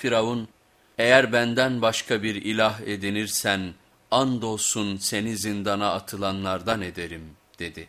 Firavun, eğer benden başka bir ilah edinirsen andolsun seni zindana atılanlardan ederim dedi.